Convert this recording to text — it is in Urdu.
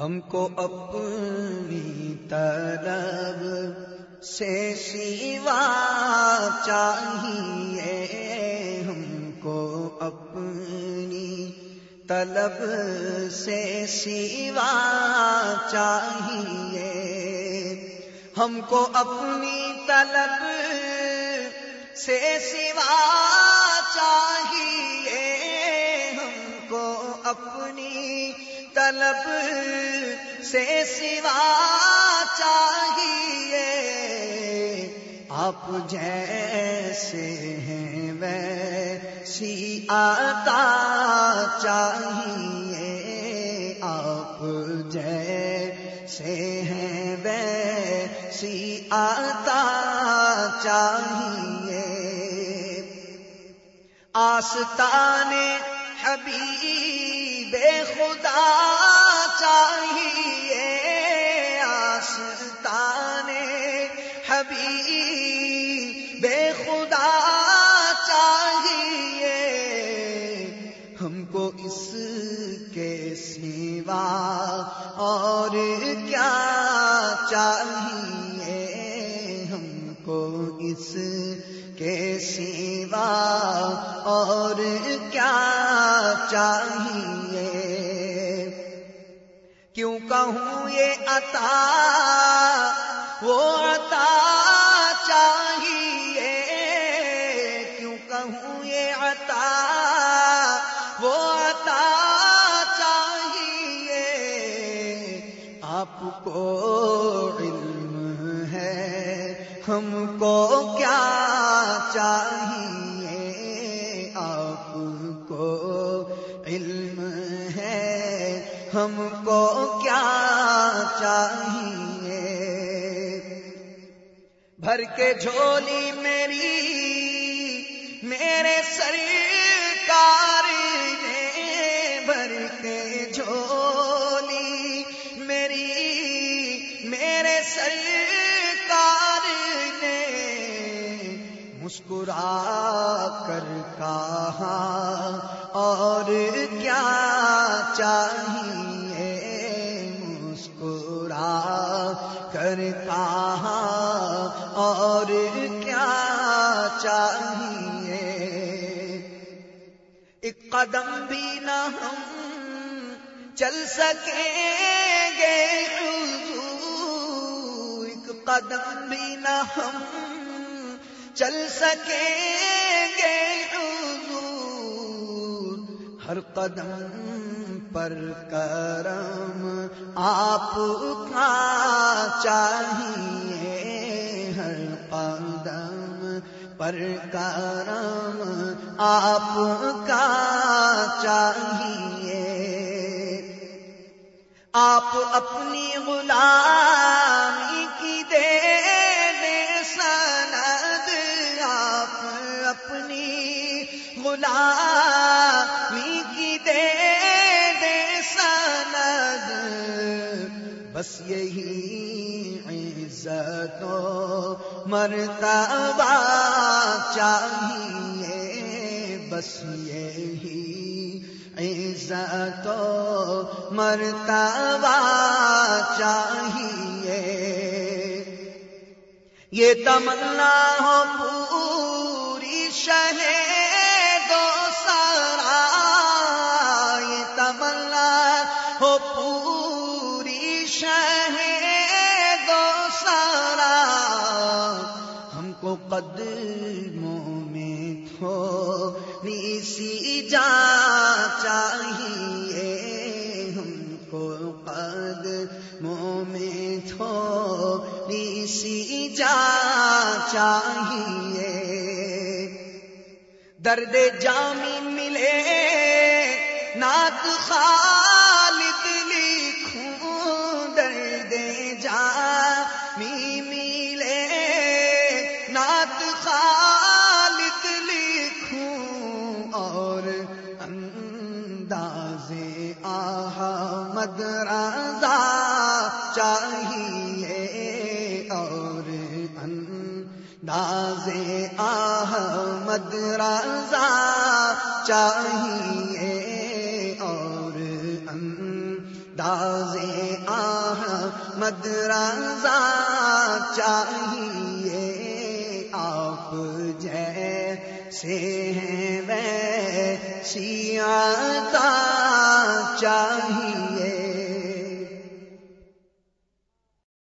ہم کو اپنی طرف سے سیوا چاہیے۔ ہم کو اپنی طلب سے سیوا چاہیے۔ ہم کو اپنی طلب سے سوا چاہیے۔ ہم کو اپنی طلب سے سوا چاہیے۔ آپ جیسے ہیں ویسی آتا چاہیے۔ آپ جیسے ہیں ویسی آتا چاہیے۔ آستان حبیب بے خدا چاہیے آستان حبیب خدا چاہیے ہم کو اس کے سوا اور کیا چاہیے؟ ہم کو اس کے سوا اور کیا چاہیے؟ کیوں کہوں یہ عطا؟ وہ عطا چاہیے۔ کیوں کہوں یہ عطا؟ وہ عطا چاہیے۔ آپ کو علم ہے، ہم کو کیا چاہیے؟ ہم کو کیا چاہیے؟ بھر کے جھولی میری، میرے سرکار نے بھر کے جھولی میری، میرے سرکار نے مسکرا کر کہا اور چاہیے مسکرا کر ہاں، اور کیا چاہیے؟ ایک قدم بھی نہ ہم چل سکیں گے، ایک قدم بھی نہ ہم چل سکیں گے ہر قدم پر کرم آپ کا چاہیے ہر قدم پر کرم آپ کا چاہیے آپ اپنی غلامی کی دے دے سند، آپ اپنی غلامی بس یہی عزت و مرتبہ چاہیے، بس یہی عزت و مرتبہ چاہیے۔ یہ تمنا ہو پوری شہ دو سارا یہ تمنا ہو پوری شہ دو سارا ہم کو قدموں میں تھوڑی سی جا چاہیے، ہم کو قدموں میں تھوڑی سی جا چاہیے۔ درد جامی ملے، نعت خالد اور انداز احمد رضا چاہیے اور انداز احمد رضا چاہیے اور دازے آہ مدرزا چاہیے آپ جیسے ہیں وے سیاتا چاہیے۔